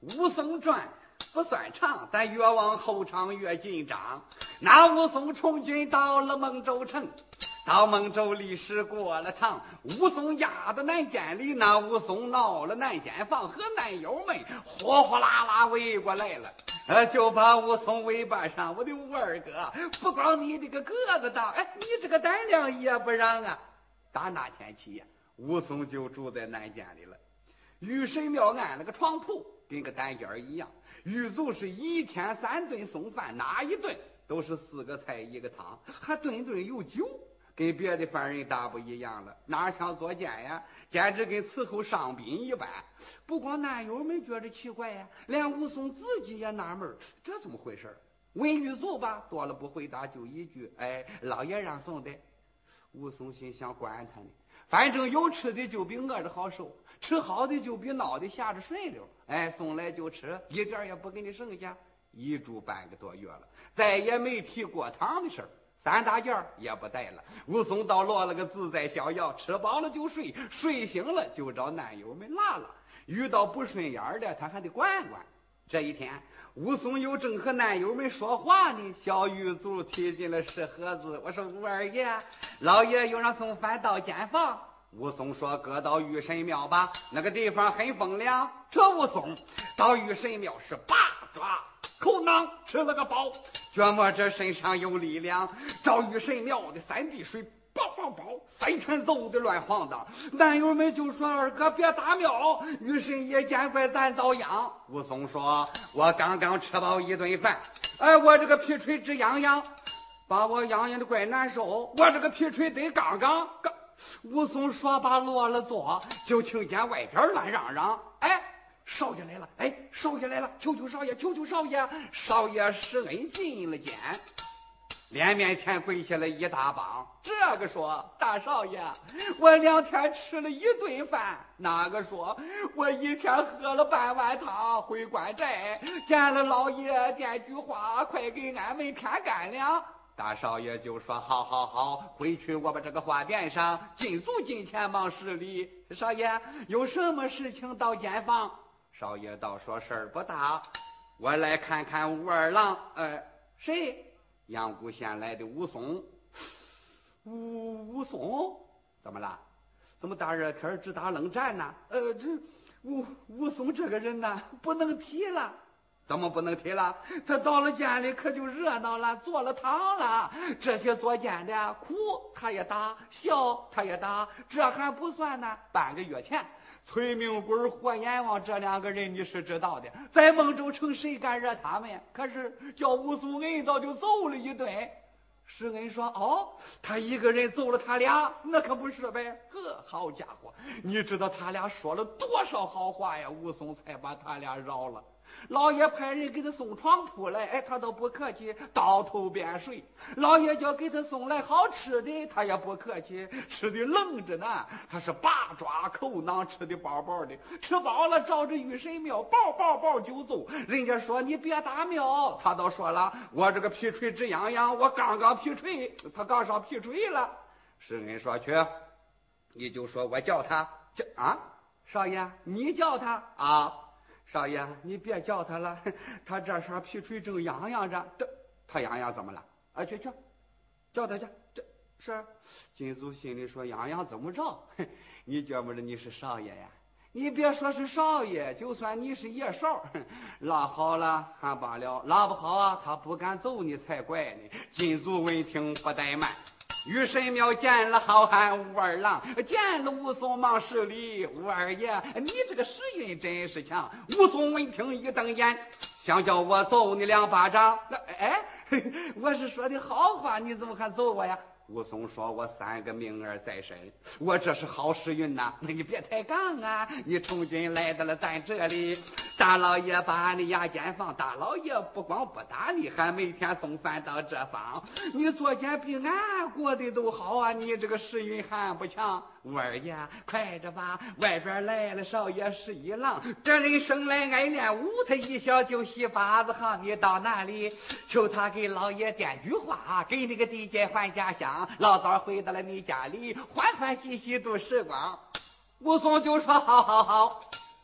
武松传不算长，咱越往后长越紧张。那武松从军到了孟州城，到孟州历史过了堂，武松压到南监里，那武松闹了南监房，和南友们火火辣辣围过来了。呃，就把武松尾巴上，我的五二哥，不光你这个个子大，哎，你这个胆量也不让啊！打那天起呀，武松就住在南监里了。玉神庙安了个床铺，跟个单间一样。狱卒是一天三顿送饭，哪一顿都是四个菜一个汤，还顿顿有酒，跟别的犯人大不一样了。哪像坐监呀？简直跟伺候上宾一般。不光男友们觉着奇怪呀，连武松自己也纳闷这怎么回事问狱卒吧，多了不回答，就一句：“哎，老爷让送的。”武松心想：管他呢，反正有吃的就比饿着好受，吃好的就比孬的下着顺溜。哎，送来就吃，一点也不给你剩下。一住半个多月了，再也没提过堂的事儿。三大件也不带了，武松倒落了个自在逍遥，吃饱了就睡，睡醒了就找男友们拉拉，遇到不顺眼的他还得管管。这一天，武松又正和男友们说话呢，小狱卒提进了石盒子。我说武二爷，老爷又让送饭到监房。武松说：“搁到玉神庙吧，那个地方很风凉。”这武松到玉神庙是八抓。口囊吃了。个饱，觉摸这身上有力量。找玉神庙的三滴水，梆梆梆，三拳揍的乱晃荡。男友们就说：“二哥别打庙，女神也见怪咱遭殃。”武松说：“我刚刚吃饱一顿饭，哎，我这个皮锤直痒痒，把我痒痒的怪难受。我这个皮锤得刚刚刚。”武松说罢落了座，就听见外边乱嚷嚷：“哎！”少爷来了，哎，少爷来了，求求少爷，求求少爷，少爷施恩进了监，脸面前跪下了一大帮。这个说大少爷，我两天吃了一顿饭；那个说我一天喝了半碗汤，回关寨见了老爷，点句话，快给俺们添干粮。大少爷就说：好好好，回去我把这个话垫上，进足金钱忙施礼。少爷有什么事情到监房？少爷倒说事儿不大，我来看看武二郎。呃，谁？阳谷县来的武松。武武松怎么了？怎么大热天直打冷战呢？呃，这武武松这个人呢，不能提了。怎么不能提了？他到了监里可就热闹了，坐了堂了。这些坐监的苦他也打，笑他也打，这还不算呢。半个月前。崔明贵、霍阎王这两个人你是知道的，在孟州城谁敢惹他们？可是叫武松恩早就揍了一顿。施恩说：“哦，他一个人揍了他俩，那可不是呗？呵，好家伙，你知道他俩说了多少好话呀？武松才把他俩饶了。”老爷派人给他送床铺来，哎，他都不客气，倒头便睡。老爷叫给他送来好吃的，他也不客气，吃的冷着呢。他是八抓口囊，吃的饱饱的，吃饱了照着玉神庙，饱饱饱就走。人家说你别打庙，他倒说了，我这个皮锤直痒痒，我刚刚皮锤，他刚上皮锤了。施恩说去，你就说我叫他叫啊，少爷，你叫他啊。少爷，你别叫他了，他这身皮锤正痒痒着。这他痒痒怎么了？啊，去去，叫他去。这是金祖心里说：痒痒怎么着？你觉不着你是少爷呀？你别说是少爷，就算你是爷嫂，拉好了还罢了，拉不好啊，他不敢揍你才怪呢。金祖闻听不怠慢。于神庙见了好汉武二郎，见了武松忙施礼。武二爷，你这个时运真是强。武松闻听一瞪眼，想叫我揍你两巴掌。那哎，我是说的好话，你怎么还揍我呀？武松说：“我三个名儿在身，我这是好时运呐！那你别抬杠啊！你从军来到了咱这里，大老爷把俺的押监放，大老爷不光不打你，还每天送饭到这房。你昨天比俺过得都好啊！你这个时运还不强。五二爷，快着吧！外边来了少爷是一郎，这里生来爱练武，他一小就戏八字行。你到哪里求他给老爷点句话，给你个地界换家乡。”老早回到了你家里，欢欢喜喜度时光。武松就说：“好好好，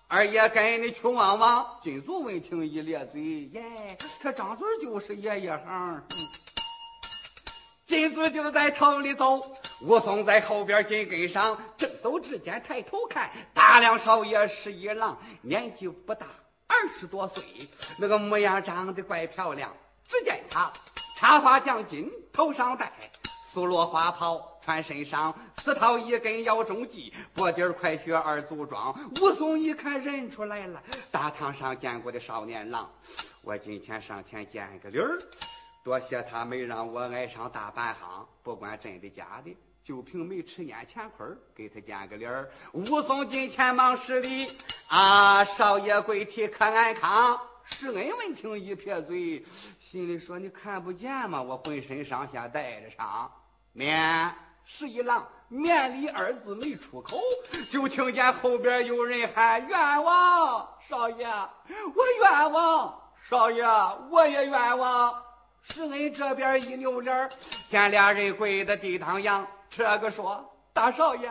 二爷跟你去望望。金祖闻听一咧嘴，耶，这张嘴就是爷爷行。金祖就在头里走，武松在后边紧跟上。正走之间，抬头看，大梁少爷是一郎，年纪不大，二十多岁，那个模样长得怪漂亮。只见他插花将巾，头上戴素罗花袍，穿身上四套一根腰中系，脖底快靴二足装。武松一看认出来了，大堂上见过的少年郎，我今天上前见个礼儿。多谢他没让我挨上大半行，不管真的假的，就凭没吃眼前亏给他见个脸儿。武松进前忙施礼，啊，少爷跪体可安康？施恩闻听一撇嘴，心里说：“你看不见吗？我浑身上下带着伤。”面十一郎面里二字没出口，就听见后边有人喊：“冤枉少爷，我冤枉少爷，我也冤枉。”施恩这边一扭脸，见俩人跪在地堂上，这个说。大少爷，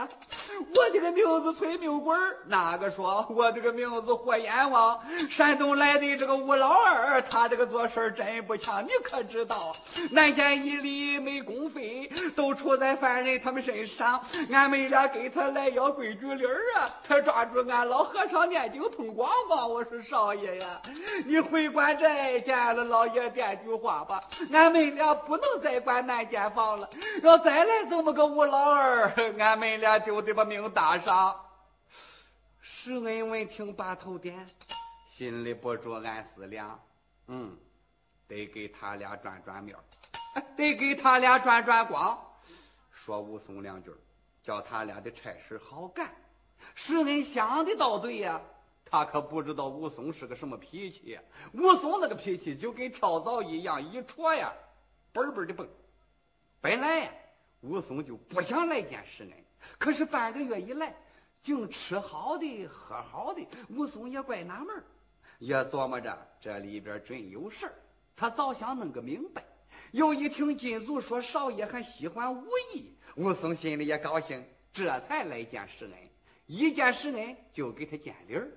我这个名字崔命贵哪个说我这个名字霍阎王，山东来的这个吴老二，他这个做事真不强，你可知道？南监一里没公费，都出在犯人他们身上。俺们俩给他来要规矩礼儿啊，他抓住俺老和尚念经通广播。我说少爷呀，你回关寨见了老爷点句话吧，俺们俩不能再管南监房了。要再来这么个吴老二。俺们俩就得把命搭上。施恩闻听，把头点，心里不住暗思量：嗯，得给他俩转转面得给他俩转转光。说武松两句，叫他俩的差事好干。施恩想的倒对呀，他可不知道武松是个什么脾气。武松那个脾气就跟跳蚤一样，一戳呀，嘣嘣的蹦。本来呀。武松就不想来见施恩，可是半个月以来，净吃好的喝好的，武松也怪纳闷也琢磨着这里边准有事儿，他早想弄个明白。又一听金祖说少爷还喜欢武艺，武松心里也高兴，这才来见施恩。一见施恩就给他见礼儿，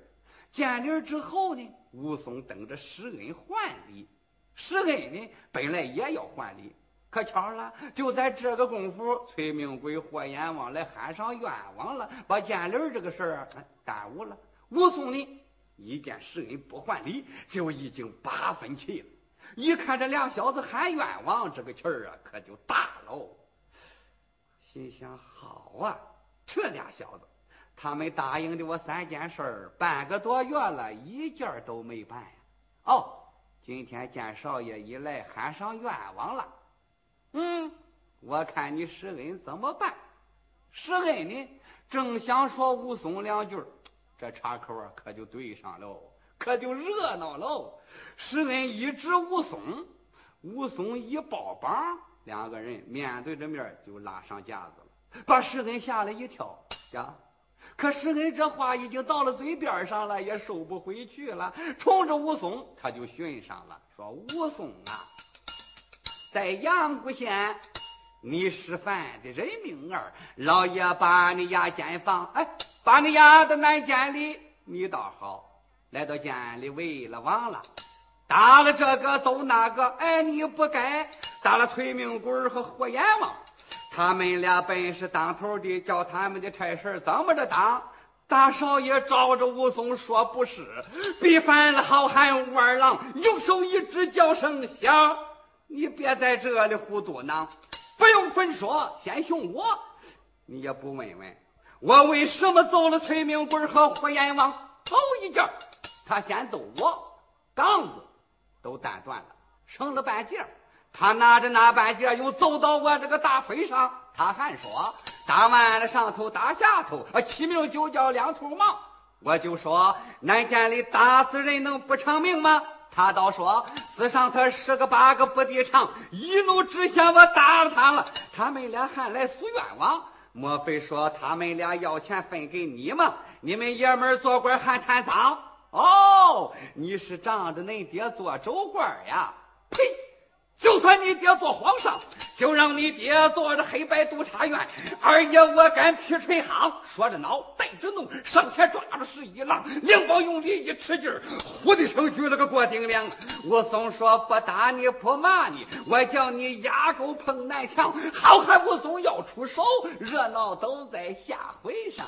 见礼儿之后呢，武松等着施恩还礼，施恩呢本来也要还礼。可巧了，就在这个功夫，崔明贵、霍阎王来喊上冤枉了，把见礼这个事儿耽误了。武松呢，一见施恩不还礼，就已经八分气了。一看这俩小子喊冤枉，这个气儿啊，可就大喽。心想：好啊，这俩小子，他们答应的我三件事儿，半个多月了，一件都没办呀。哦，今天见少爷一来，喊上冤枉了。嗯，我看你施恩怎么办？施恩呢，正想说武松两句，这岔口啊可就对上喽，可就热闹喽。施恩一指武松，武松一抱膀，两个人面对着面就拉上架子了，把施恩吓了一跳呀。可施恩这话已经到了嘴边上了，也收不回去了，冲着武松他就寻上了，说武松啊。在阳谷县，你是犯的人命儿，老爷把你押监房，哎，把你押到南监里。你倒好，来到监里为了王了，打了这个揍那个，哎，你不该打了崔明贵和霍阎王，他们俩本是当头的，叫他们的差事怎么着当？大少爷照着武松说不是，逼犯了好汉武二郎，右手一指，叫声响。你别在这里胡嘟囔，不用分说，先凶我。你也不问问我为什么揍了崔明贵和霍阎王？头一件，他先揍我，杠子都断断了，剩了半截。他拿着那半截又走到我这个大腿上，他还说打完了上头打下头，啊，起名就叫两头忙。我就说南监里打死人能不偿命吗？他倒说：“死上他十个八个不抵偿，一怒之下我打了他了。他们俩还来诉冤枉，莫非说他们俩要钱分给你吗？你们爷们做官还贪赃？哦，你是仗着恁爹做州官呀？呸！就算你爹做皇上，就让你爹做着黑白督察院。二爷我敢劈锤夯，说着恼，带着怒，上前抓住十一郎，两方用力一吃劲儿，呼的声举了个过顶梁。武松说：“不打你不骂你，我叫你压沟碰南墙。”好汉武松要出手，热闹都在下回上。